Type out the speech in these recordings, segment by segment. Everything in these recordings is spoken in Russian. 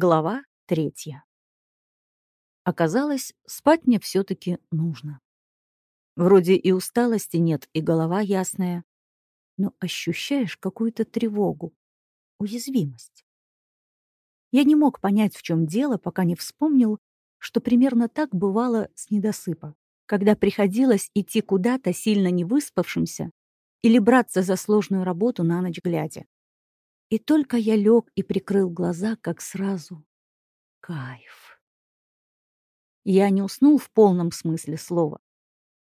Глава третья. Оказалось, спать мне все-таки нужно. Вроде и усталости нет, и голова ясная, но ощущаешь какую-то тревогу, уязвимость. Я не мог понять, в чем дело, пока не вспомнил, что примерно так бывало с недосыпа, когда приходилось идти куда-то сильно не выспавшимся или браться за сложную работу на ночь глядя. И только я лег и прикрыл глаза, как сразу. Кайф. Я не уснул в полном смысле слова.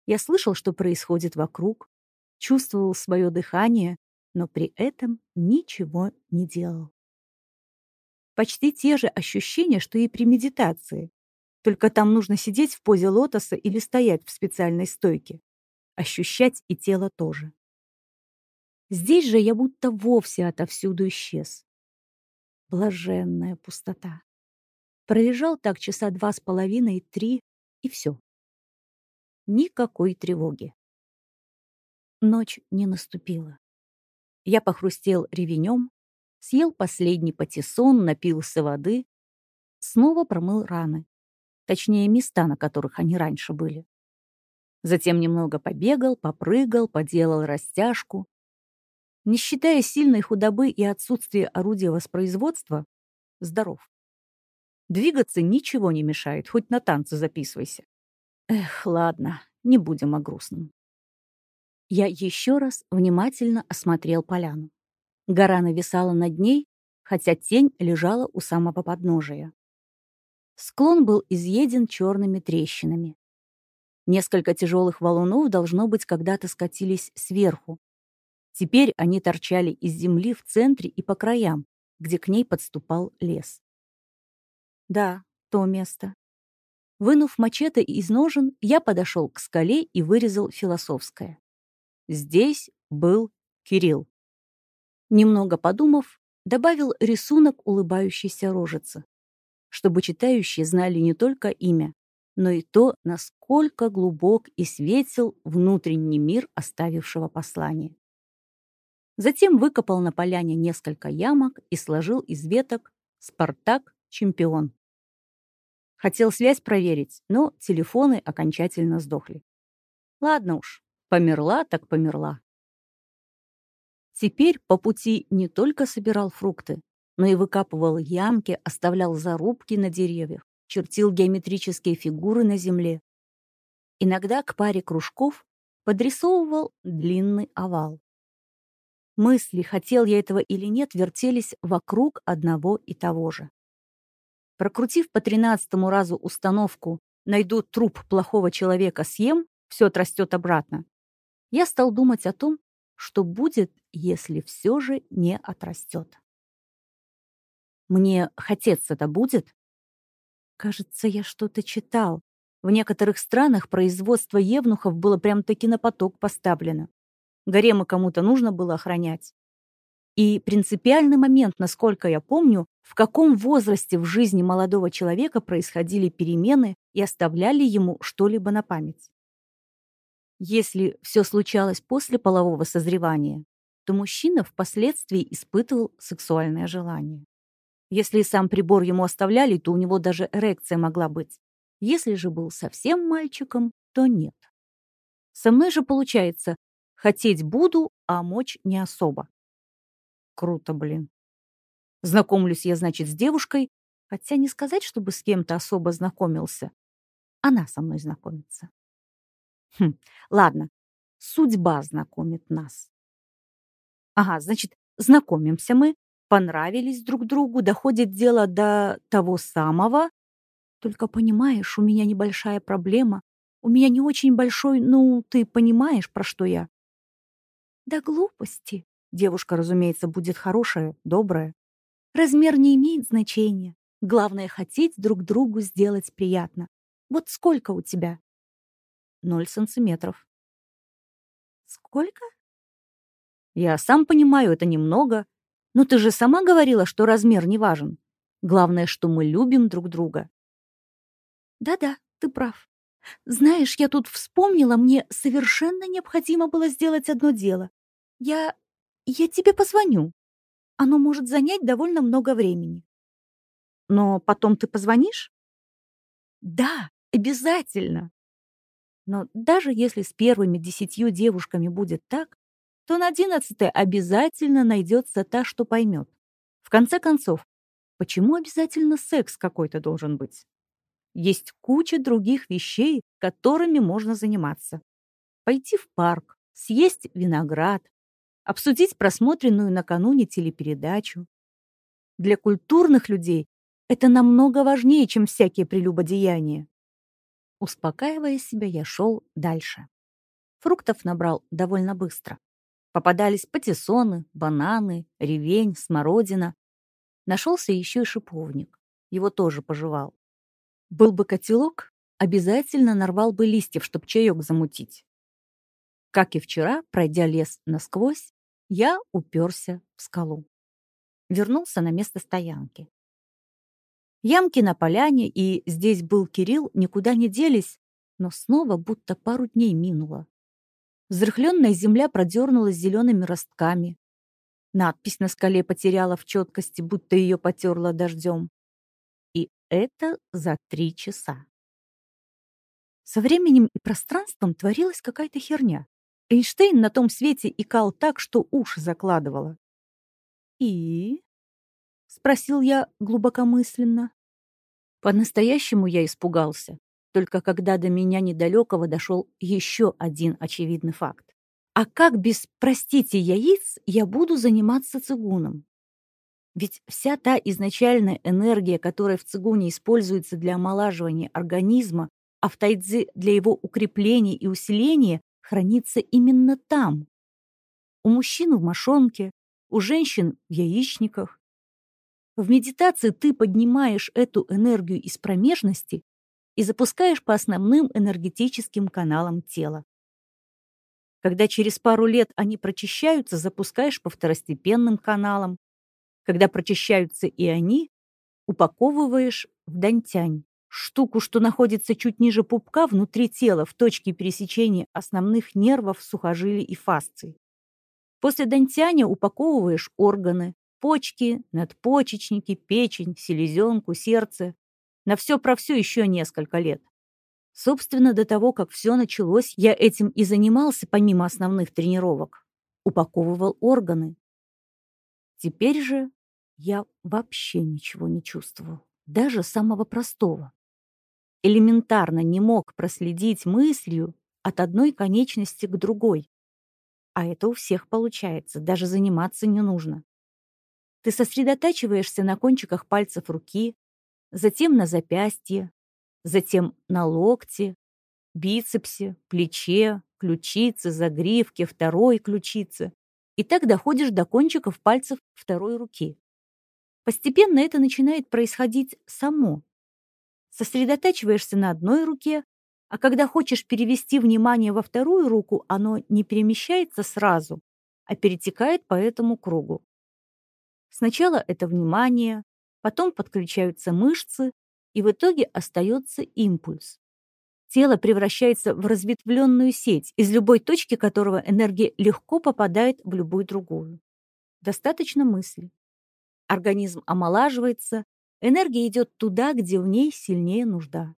Я слышал, что происходит вокруг, чувствовал свое дыхание, но при этом ничего не делал. Почти те же ощущения, что и при медитации. Только там нужно сидеть в позе лотоса или стоять в специальной стойке. Ощущать и тело тоже. Здесь же я будто вовсе отовсюду исчез. Блаженная пустота. Пролежал так часа два с половиной, три, и все. Никакой тревоги. Ночь не наступила. Я похрустел ревенем, съел последний патиссон, напился воды, снова промыл раны, точнее места, на которых они раньше были. Затем немного побегал, попрыгал, поделал растяжку, не считая сильной худобы и отсутствия орудия воспроизводства, здоров. Двигаться ничего не мешает, хоть на танцы записывайся. Эх, ладно, не будем о грустном. Я еще раз внимательно осмотрел поляну. Гора нависала над ней, хотя тень лежала у самого подножия. Склон был изъеден черными трещинами. Несколько тяжелых валунов, должно быть, когда-то скатились сверху, Теперь они торчали из земли в центре и по краям, где к ней подступал лес. Да, то место. Вынув мачете из ножен, я подошел к скале и вырезал философское. Здесь был Кирилл. Немного подумав, добавил рисунок улыбающейся рожицы, чтобы читающие знали не только имя, но и то, насколько глубок и светел внутренний мир оставившего послание. Затем выкопал на поляне несколько ямок и сложил из веток «Спартак чемпион». Хотел связь проверить, но телефоны окончательно сдохли. Ладно уж, померла так померла. Теперь по пути не только собирал фрукты, но и выкапывал ямки, оставлял зарубки на деревьях, чертил геометрические фигуры на земле. Иногда к паре кружков подрисовывал длинный овал. Мысли, хотел я этого или нет, вертелись вокруг одного и того же. Прокрутив по тринадцатому разу установку «найду труп плохого человека, съем, все отрастет обратно», я стал думать о том, что будет, если все же не отрастет. Мне хотеться-то будет? Кажется, я что-то читал. В некоторых странах производство евнухов было прям-таки на поток поставлено. Гаремы кому-то нужно было охранять. И принципиальный момент, насколько я помню, в каком возрасте в жизни молодого человека происходили перемены и оставляли ему что-либо на память. Если все случалось после полового созревания, то мужчина впоследствии испытывал сексуальное желание. Если сам прибор ему оставляли, то у него даже эрекция могла быть. Если же был совсем мальчиком, то нет. Со мной же получается, Хотеть буду, а мочь не особо. Круто, блин. Знакомлюсь я, значит, с девушкой, хотя не сказать, чтобы с кем-то особо знакомился. Она со мной знакомится. Хм, ладно, судьба знакомит нас. Ага, значит, знакомимся мы, понравились друг другу, доходит дело до того самого. Только понимаешь, у меня небольшая проблема. У меня не очень большой, ну, ты понимаешь, про что я. Да глупости. Девушка, разумеется, будет хорошая, добрая. Размер не имеет значения. Главное — хотеть друг другу сделать приятно. Вот сколько у тебя? Ноль сантиметров. Сколько? Я сам понимаю, это немного. Но ты же сама говорила, что размер не важен. Главное, что мы любим друг друга. Да-да, ты прав. Знаешь, я тут вспомнила, мне совершенно необходимо было сделать одно дело. Я... я тебе позвоню. Оно может занять довольно много времени. Но потом ты позвонишь? Да, обязательно. Но даже если с первыми десятью девушками будет так, то на одиннадцатой обязательно найдется та, что поймет. В конце концов, почему обязательно секс какой-то должен быть? Есть куча других вещей, которыми можно заниматься. Пойти в парк, съесть виноград, обсудить просмотренную накануне телепередачу. Для культурных людей это намного важнее, чем всякие прелюбодеяния. Успокаивая себя, я шел дальше. Фруктов набрал довольно быстро. Попадались патиссоны, бананы, ревень, смородина. Нашелся еще и шиповник. Его тоже пожевал. Был бы котелок, обязательно нарвал бы листьев, чтоб чаек замутить. Как и вчера, пройдя лес насквозь, я уперся в скалу. Вернулся на место стоянки. Ямки на поляне, и здесь был Кирилл, никуда не делись, но снова будто пару дней минуло. Взрыхленная земля продернулась зелеными ростками. Надпись на скале потеряла в четкости, будто ее потерла дождем. И это за три часа. Со временем и пространством творилась какая-то херня. Эйнштейн на том свете икал так, что уши закладывало. «И?» — спросил я глубокомысленно. По-настоящему я испугался, только когда до меня недалекого дошел еще один очевидный факт. А как без, простите, яиц я буду заниматься цигуном? Ведь вся та изначальная энергия, которая в цигуне используется для омолаживания организма, а в тайцзи для его укрепления и усиления, хранится именно там. У мужчин в мошонке, у женщин в яичниках. В медитации ты поднимаешь эту энергию из промежности и запускаешь по основным энергетическим каналам тела. Когда через пару лет они прочищаются, запускаешь по второстепенным каналам. Когда прочищаются и они, упаковываешь в дантянь штуку, что находится чуть ниже пупка внутри тела в точке пересечения основных нервов, сухожилий и фасций. После дантяня упаковываешь органы, почки, надпочечники, печень, селезенку, сердце. На все про все еще несколько лет. Собственно, до того, как все началось, я этим и занимался помимо основных тренировок. Упаковывал органы. Теперь же я вообще ничего не чувствовал, даже самого простого элементарно не мог проследить мыслью от одной конечности к другой. А это у всех получается, даже заниматься не нужно. Ты сосредотачиваешься на кончиках пальцев руки, затем на запястье, затем на локте, бицепсе, плече, ключице, загривке, второй ключице. И так доходишь до кончиков пальцев второй руки. Постепенно это начинает происходить само, сосредотачиваешься на одной руке, а когда хочешь перевести внимание во вторую руку, оно не перемещается сразу, а перетекает по этому кругу. Сначала это внимание, потом подключаются мышцы, и в итоге остается импульс. Тело превращается в разветвленную сеть, из любой точки которого энергия легко попадает в любую другую. Достаточно мысли. Организм омолаживается, Энергия идет туда, где в ней сильнее нужда.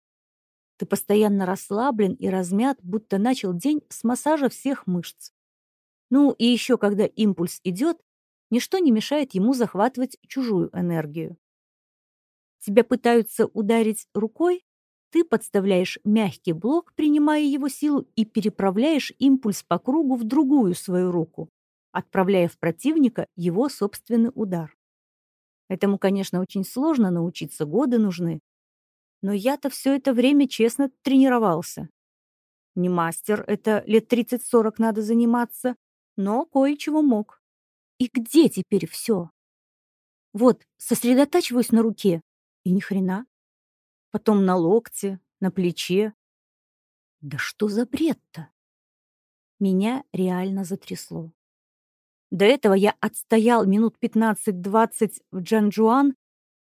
Ты постоянно расслаблен и размят, будто начал день с массажа всех мышц. Ну и еще, когда импульс идет, ничто не мешает ему захватывать чужую энергию. Тебя пытаются ударить рукой, ты подставляешь мягкий блок, принимая его силу, и переправляешь импульс по кругу в другую свою руку, отправляя в противника его собственный удар. Этому, конечно, очень сложно научиться, годы нужны. Но я-то все это время честно тренировался. Не мастер, это лет 30-40 надо заниматься, но кое-чего мог. И где теперь все? Вот, сосредотачиваюсь на руке, и ни хрена. Потом на локте, на плече. Да что за бред-то? Меня реально затрясло. До этого я отстоял минут 15-20 в Джанжуан,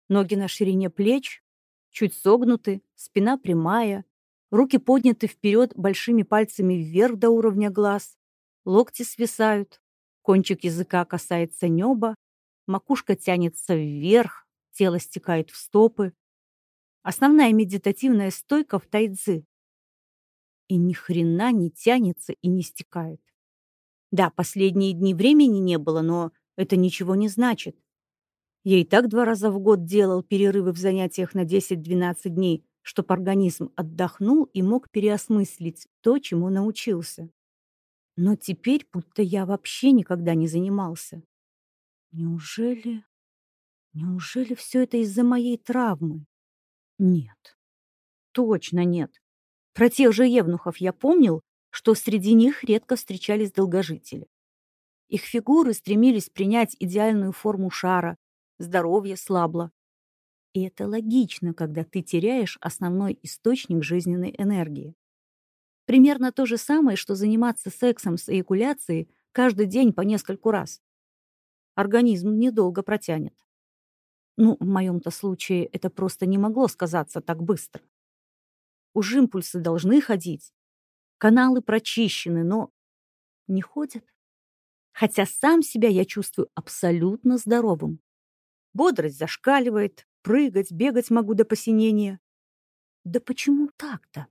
ноги на ширине плеч, чуть согнуты, спина прямая, руки подняты вперед большими пальцами вверх до уровня глаз, локти свисают, кончик языка касается неба, макушка тянется вверх, тело стекает в стопы. Основная медитативная стойка в тайцзи. И ни хрена не тянется и не стекает. Да, последние дни времени не было, но это ничего не значит. Я и так два раза в год делал перерывы в занятиях на 10-12 дней, чтобы организм отдохнул и мог переосмыслить то, чему научился. Но теперь будто я вообще никогда не занимался. Неужели... Неужели все это из-за моей травмы? Нет. Точно нет. Про тех же евнухов я помнил, что среди них редко встречались долгожители. Их фигуры стремились принять идеальную форму шара, здоровье слабло. И это логично, когда ты теряешь основной источник жизненной энергии. Примерно то же самое, что заниматься сексом с эякуляцией каждый день по нескольку раз. Организм недолго протянет. Ну, в моем-то случае это просто не могло сказаться так быстро. Уж импульсы должны ходить. Каналы прочищены, но не ходят. Хотя сам себя я чувствую абсолютно здоровым. Бодрость зашкаливает, прыгать, бегать могу до посинения. Да почему так-то?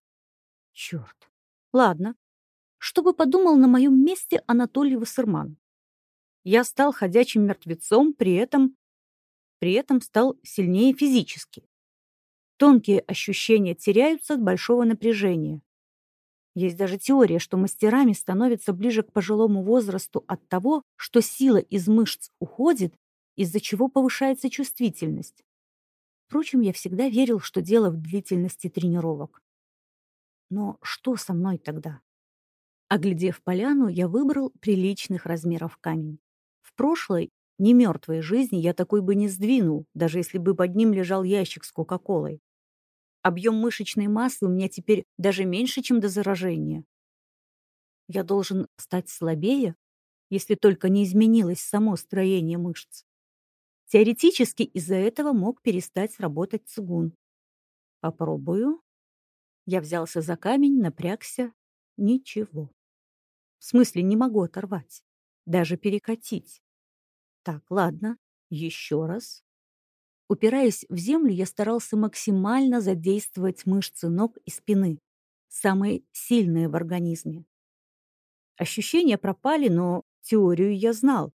Черт. Ладно. Что бы подумал на моем месте Анатолий Вассерман? Я стал ходячим мертвецом, при этом... При этом стал сильнее физически. Тонкие ощущения теряются от большого напряжения. Есть даже теория, что мастерами становятся ближе к пожилому возрасту от того, что сила из мышц уходит, из-за чего повышается чувствительность. Впрочем, я всегда верил, что дело в длительности тренировок. Но что со мной тогда? Оглядев поляну, я выбрал приличных размеров камень. В прошлой, не мертвой жизни я такой бы не сдвинул, даже если бы под ним лежал ящик с Кока-Колой. Объем мышечной массы у меня теперь даже меньше, чем до заражения. Я должен стать слабее, если только не изменилось само строение мышц. Теоретически из-за этого мог перестать работать цигун. Попробую. Я взялся за камень, напрягся. Ничего. В смысле, не могу оторвать. Даже перекатить. Так, ладно. Еще раз. Упираясь в землю, я старался максимально задействовать мышцы ног и спины, самые сильные в организме. Ощущения пропали, но теорию я знал.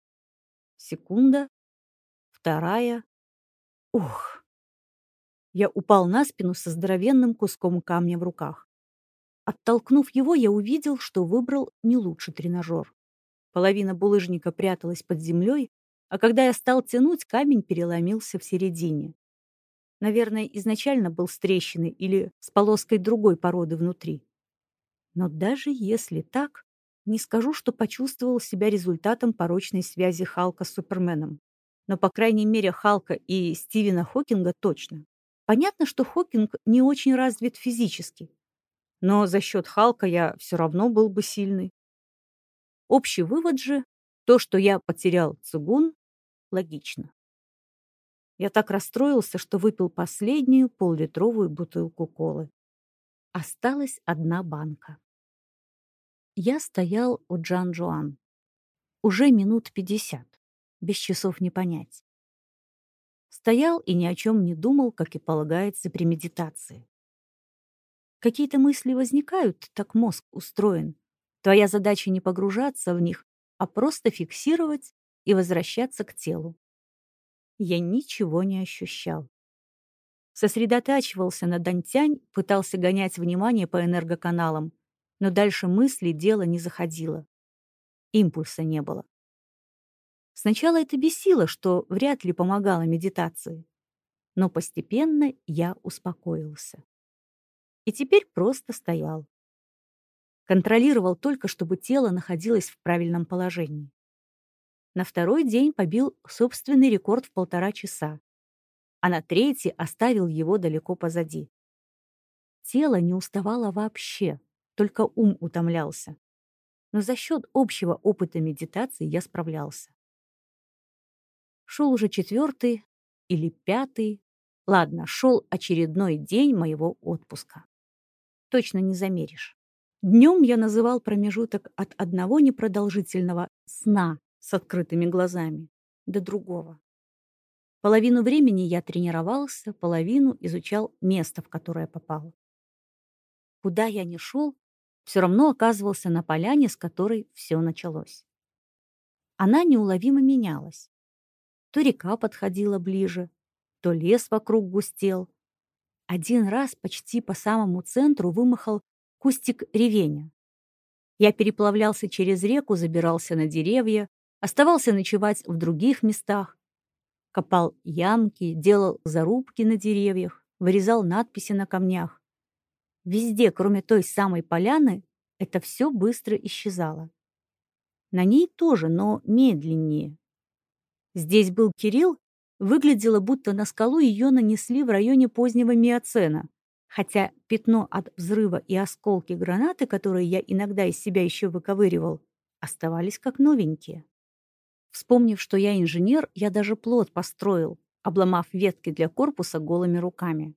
Секунда, вторая. Ух! Я упал на спину со здоровенным куском камня в руках. Оттолкнув его, я увидел, что выбрал не лучший тренажер. Половина булыжника пряталась под землей, а когда я стал тянуть, камень переломился в середине. Наверное, изначально был с трещиной или с полоской другой породы внутри. Но даже если так, не скажу, что почувствовал себя результатом порочной связи Халка с Суперменом. Но, по крайней мере, Халка и Стивена Хокинга точно. Понятно, что Хокинг не очень развит физически, но за счет Халка я все равно был бы сильный. Общий вывод же, то, что я потерял цигун, логично. Я так расстроился, что выпил последнюю поллитровую бутылку колы. Осталась одна банка. Я стоял у Джан-Жуан. Уже минут пятьдесят. Без часов не понять. Стоял и ни о чем не думал, как и полагается при медитации. Какие-то мысли возникают, так мозг устроен. Твоя задача не погружаться в них, а просто фиксировать и возвращаться к телу. Я ничего не ощущал. Сосредотачивался на Дантянь, пытался гонять внимание по энергоканалам, но дальше мысли дело не заходило. Импульса не было. Сначала это бесило, что вряд ли помогало медитации. Но постепенно я успокоился. И теперь просто стоял. Контролировал только, чтобы тело находилось в правильном положении. На второй день побил собственный рекорд в полтора часа, а на третий оставил его далеко позади. Тело не уставало вообще, только ум утомлялся. Но за счет общего опыта медитации я справлялся. Шел уже четвертый или пятый. Ладно, шел очередной день моего отпуска. Точно не замеришь. Днем я называл промежуток от одного непродолжительного сна с открытыми глазами до другого. Половину времени я тренировался, половину изучал место, в которое попал. Куда я ни шел, все равно оказывался на поляне, с которой все началось. Она неуловимо менялась. То река подходила ближе, то лес вокруг густел. Один раз почти по самому центру вымахал кустик ревеня. Я переплавлялся через реку, забирался на деревья, оставался ночевать в других местах, копал ямки, делал зарубки на деревьях, вырезал надписи на камнях. Везде, кроме той самой поляны, это все быстро исчезало. На ней тоже, но медленнее. Здесь был Кирилл, выглядело, будто на скалу ее нанесли в районе позднего миоцена, хотя пятно от взрыва и осколки гранаты, которые я иногда из себя еще выковыривал, оставались как новенькие. Вспомнив, что я инженер, я даже плот построил, обломав ветки для корпуса голыми руками.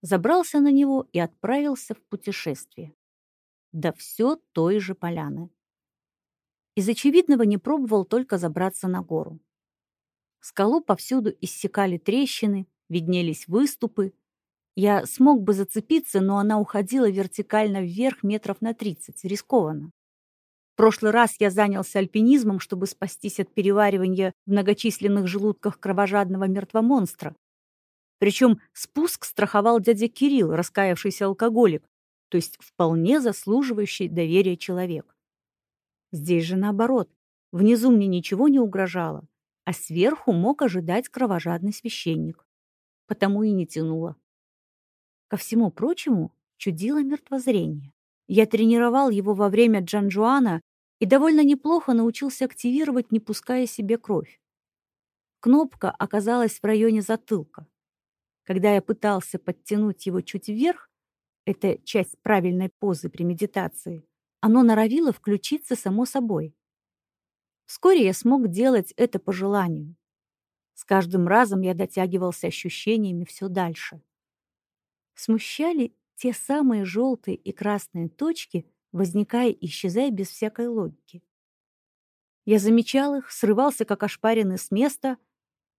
Забрался на него и отправился в путешествие. Да все той же поляны. Из очевидного не пробовал только забраться на гору. Скалу повсюду иссекали трещины, виднелись выступы. Я смог бы зацепиться, но она уходила вертикально вверх метров на тридцать, рискованно. Прошлый раз я занялся альпинизмом, чтобы спастись от переваривания в многочисленных желудках кровожадного мертвомонстра. Причем спуск страховал дядя Кирилл, раскаявшийся алкоголик, то есть вполне заслуживающий доверия человек. Здесь же наоборот. Внизу мне ничего не угрожало, а сверху мог ожидать кровожадный священник. Потому и не тянуло. Ко всему прочему, чудило мертвозрение. Я тренировал его во время Джанжуана и довольно неплохо научился активировать, не пуская себе кровь. Кнопка оказалась в районе затылка. Когда я пытался подтянуть его чуть вверх, это часть правильной позы при медитации, оно норовило включиться само собой. Вскоре я смог делать это по желанию. С каждым разом я дотягивался ощущениями все дальше. Смущали те самые желтые и красные точки, возникая и исчезая без всякой логики. Я замечал их, срывался как ошпаренный с места,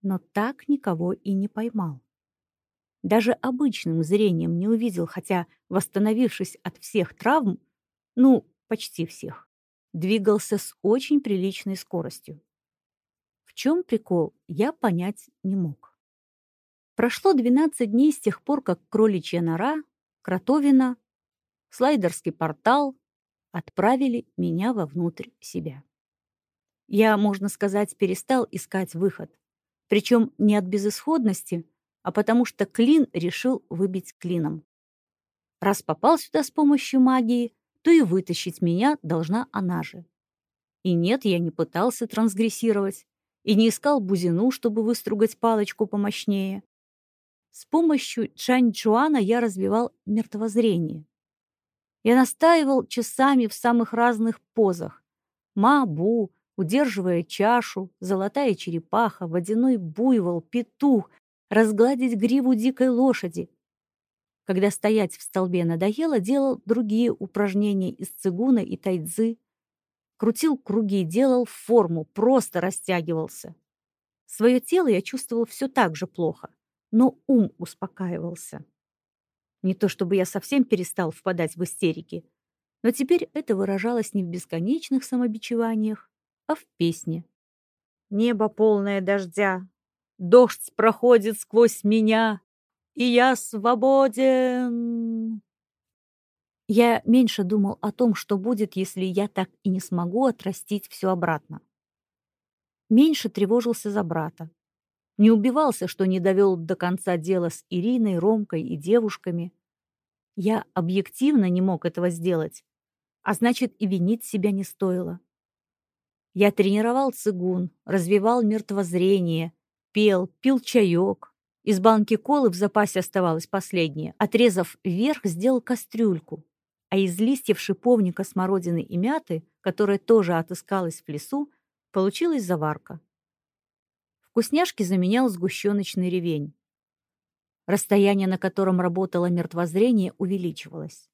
но так никого и не поймал. Даже обычным зрением не увидел, хотя, восстановившись от всех травм, ну, почти всех, двигался с очень приличной скоростью. В чем прикол, я понять не мог. Прошло 12 дней с тех пор, как кроличья нора, кротовина, слайдерский портал отправили меня вовнутрь себя. Я, можно сказать, перестал искать выход. Причем не от безысходности, а потому что клин решил выбить клином. Раз попал сюда с помощью магии, то и вытащить меня должна она же. И нет, я не пытался трансгрессировать, и не искал бузину, чтобы выстругать палочку помощнее. С помощью Чань-Чуана я развивал мертвозрение. Я настаивал часами в самых разных позах. Ма-бу, удерживая чашу, золотая черепаха, водяной буйвол, петух, разгладить гриву дикой лошади. Когда стоять в столбе надоело, делал другие упражнения из цигуна и тайцзы. Крутил круги, делал форму, просто растягивался. Свое тело я чувствовал все так же плохо но ум успокаивался. Не то чтобы я совсем перестал впадать в истерики, но теперь это выражалось не в бесконечных самобичеваниях, а в песне. Небо полное дождя, дождь проходит сквозь меня, и я свободен. Я меньше думал о том, что будет, если я так и не смогу отрастить все обратно. Меньше тревожился за брата. Не убивался, что не довел до конца дело с Ириной, Ромкой и девушками. Я объективно не мог этого сделать, а значит и винить себя не стоило. Я тренировал цигун, развивал мертвозрение, пел, пил чаек. Из банки колы в запасе оставалось последнее. Отрезав вверх, сделал кастрюльку. А из листьев шиповника, смородины и мяты, которая тоже отыскалась в лесу, получилась заварка. Вкусняшки заменял сгущеночный ревень. Расстояние, на котором работало мертвозрение, увеличивалось.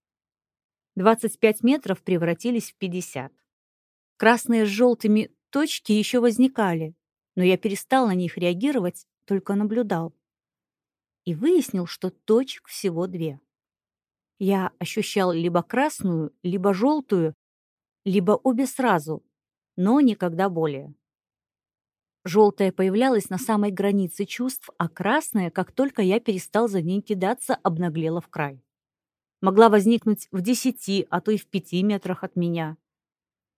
25 метров превратились в 50. Красные с желтыми точки еще возникали, но я перестал на них реагировать, только наблюдал. И выяснил, что точек всего две. Я ощущал либо красную, либо желтую, либо обе сразу, но никогда более. Желтая появлялась на самой границе чувств, а красная, как только я перестал за ней кидаться, обнаглела в край. Могла возникнуть в десяти, а то и в пяти метрах от меня.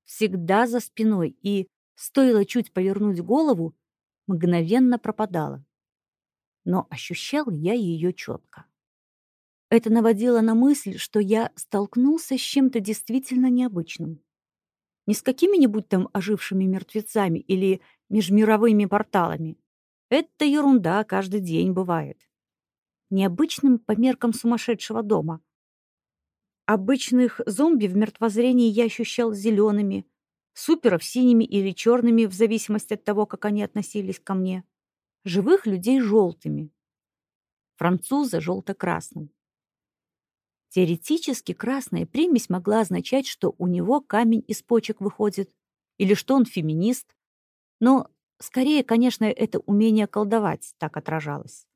Всегда за спиной, и, стоило чуть повернуть голову, мгновенно пропадала. Но ощущал я ее четко. Это наводило на мысль, что я столкнулся с чем-то действительно необычным. Не с какими-нибудь там ожившими мертвецами или межмировыми порталами. Это ерунда, каждый день бывает. Необычным по меркам сумасшедшего дома. Обычных зомби в мертвозрении я ощущал зелеными, суперов синими или черными, в зависимости от того, как они относились ко мне. Живых людей желтыми. Француза желто-красным. Теоретически красная примесь могла означать, что у него камень из почек выходит, или что он феминист. Но скорее, конечно, это умение колдовать так отражалось.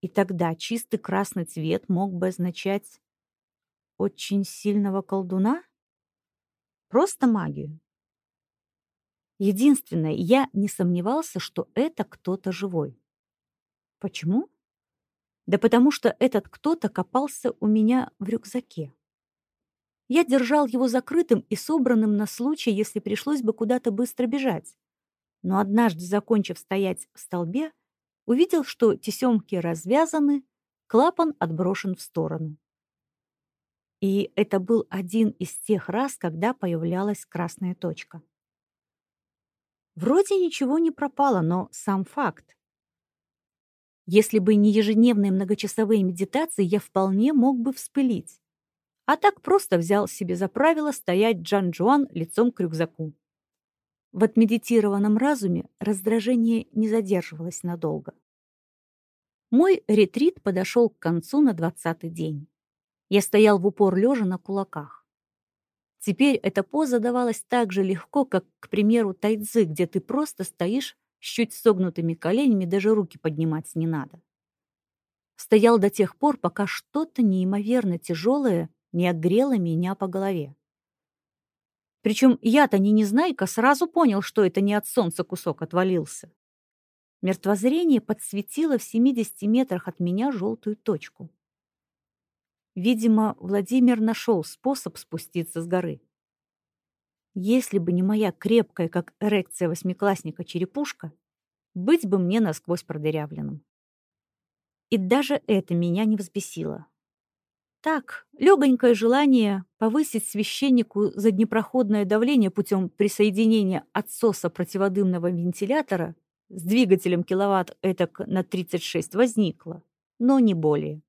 И тогда чистый красный цвет мог бы означать очень сильного колдуна? Просто магию. Единственное, я не сомневался, что это кто-то живой. Почему? Да потому что этот кто-то копался у меня в рюкзаке. Я держал его закрытым и собранным на случай, если пришлось бы куда-то быстро бежать. Но однажды, закончив стоять в столбе, увидел, что тесемки развязаны, клапан отброшен в сторону. И это был один из тех раз, когда появлялась красная точка. Вроде ничего не пропало, но сам факт. Если бы не ежедневные многочасовые медитации, я вполне мог бы вспылить. А так просто взял себе за правило стоять Джан-Джуан лицом к рюкзаку. В отмедитированном разуме раздражение не задерживалось надолго. Мой ретрит подошел к концу на двадцатый день. Я стоял в упор лежа на кулаках. Теперь эта поза давалась так же легко, как, к примеру, тайцзы, где ты просто стоишь с чуть согнутыми коленями даже руки поднимать не надо. Стоял до тех пор, пока что-то неимоверно тяжелое не огрело меня по голове. Причем я-то не незнайка сразу понял, что это не от солнца кусок отвалился. Мертвозрение подсветило в 70 метрах от меня желтую точку. Видимо, Владимир нашел способ спуститься с горы. Если бы не моя крепкая, как эрекция восьмиклассника, черепушка, быть бы мне насквозь продырявленным. И даже это меня не взбесило. Так, легонькое желание повысить священнику заднепроходное давление путем присоединения отсоса противодымного вентилятора с двигателем киловатт этак на 36 возникло, но не более.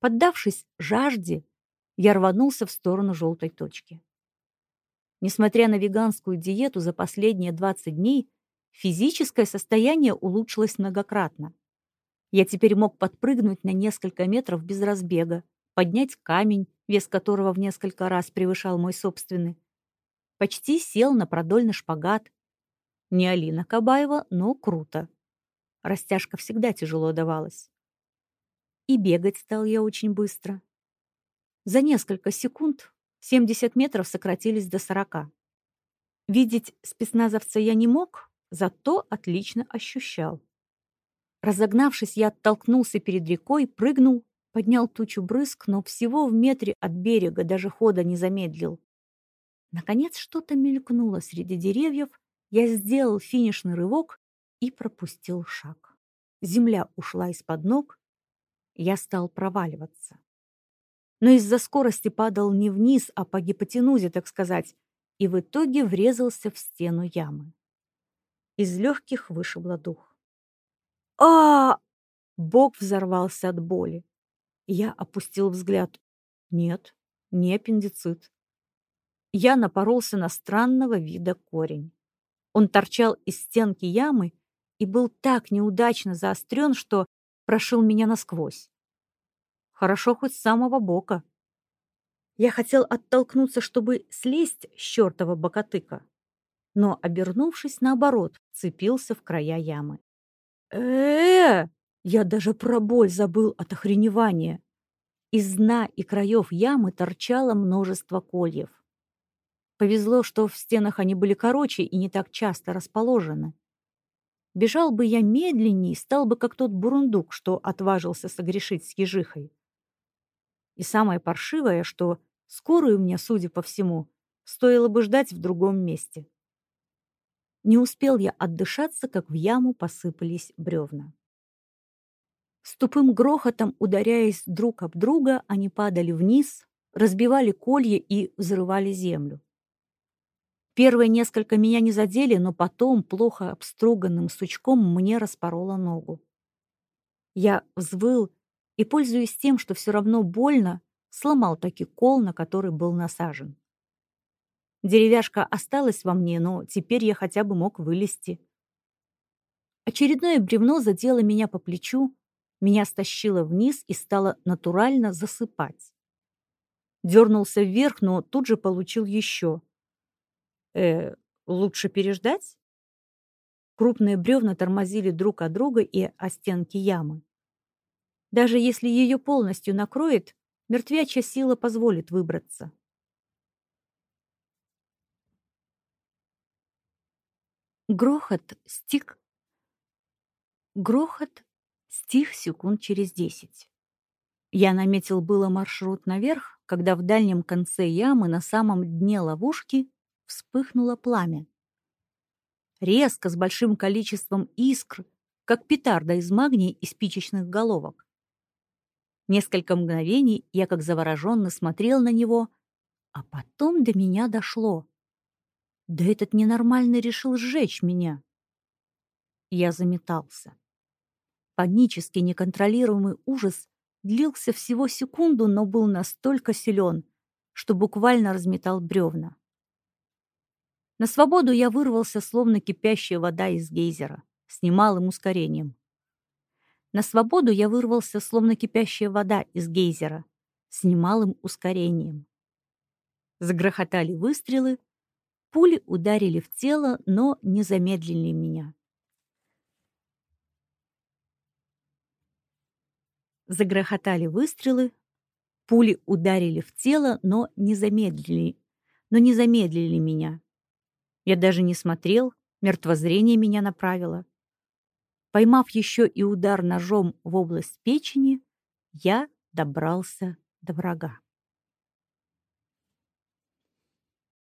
Поддавшись жажде, я рванулся в сторону желтой точки. Несмотря на веганскую диету за последние 20 дней, физическое состояние улучшилось многократно. Я теперь мог подпрыгнуть на несколько метров без разбега, поднять камень, вес которого в несколько раз превышал мой собственный. Почти сел на продольный шпагат. Не Алина Кабаева, но круто. Растяжка всегда тяжело давалась. И бегать стал я очень быстро. За несколько секунд 70 метров сократились до 40. Видеть спецназовца я не мог, зато отлично ощущал. Разогнавшись, я оттолкнулся перед рекой, прыгнул, поднял тучу брызг, но всего в метре от берега даже хода не замедлил. Наконец что-то мелькнуло среди деревьев, я сделал финишный рывок и пропустил шаг. Земля ушла из-под ног, я стал проваливаться но из-за скорости падал не вниз, а по гипотенузе, так сказать, и в итоге врезался в стену ямы. Из легких вышибло дух. А Бог взорвался от боли. Я опустил взгляд. Нет, не аппендицит. Я напоролся на странного вида корень. Он торчал из стенки ямы и был так неудачно заострен, что прошил меня насквозь. Хорошо хоть с самого бока. Я хотел оттолкнуться, чтобы слезть с чертова бокотыка. но, обернувшись, наоборот, цепился в края ямы. Э Я даже про боль забыл от охреневания. Из дна и краев ямы торчало множество кольев. Повезло, что в стенах они были короче и не так часто расположены. Бежал бы я медленней, стал бы как тот бурундук, что отважился согрешить с ежихой. И самое паршивое, что скорую мне, судя по всему, стоило бы ждать в другом месте. Не успел я отдышаться, как в яму посыпались бревна. С тупым грохотом, ударяясь друг об друга, они падали вниз, разбивали колья и взрывали землю. Первые несколько меня не задели, но потом плохо обструганным сучком мне распорола ногу. Я взвыл и, пользуясь тем, что все равно больно, сломал таки кол, на который был насажен. Деревяшка осталась во мне, но теперь я хотя бы мог вылезти. Очередное бревно задело меня по плечу, меня стащило вниз и стало натурально засыпать. Дернулся вверх, но тут же получил еще — Э, лучше переждать? Крупные бревна тормозили друг от друга и о стенки ямы. Даже если ее полностью накроет, мертвячья сила позволит выбраться. Грохот стих. Грохот стих секунд через десять. Я наметил было маршрут наверх, когда в дальнем конце ямы на самом дне ловушки вспыхнуло пламя. Резко, с большим количеством искр, как петарда из магния и спичечных головок. Несколько мгновений я, как завороженно, смотрел на него, а потом до меня дошло. Да этот ненормальный решил сжечь меня. Я заметался. Панический, неконтролируемый ужас длился всего секунду, но был настолько силен, что буквально разметал бревна. На свободу я вырвался, словно кипящая вода из гейзера, с немалым ускорением. На свободу я вырвался, словно кипящая вода из гейзера, с немалым ускорением. Загрохотали выстрелы, пули ударили в тело, но не замедлили меня. Загрохотали выстрелы, пули ударили в тело, но не замедлили, но не замедлили меня. Я даже не смотрел, мертвозрение меня направило. Поймав еще и удар ножом в область печени, я добрался до врага.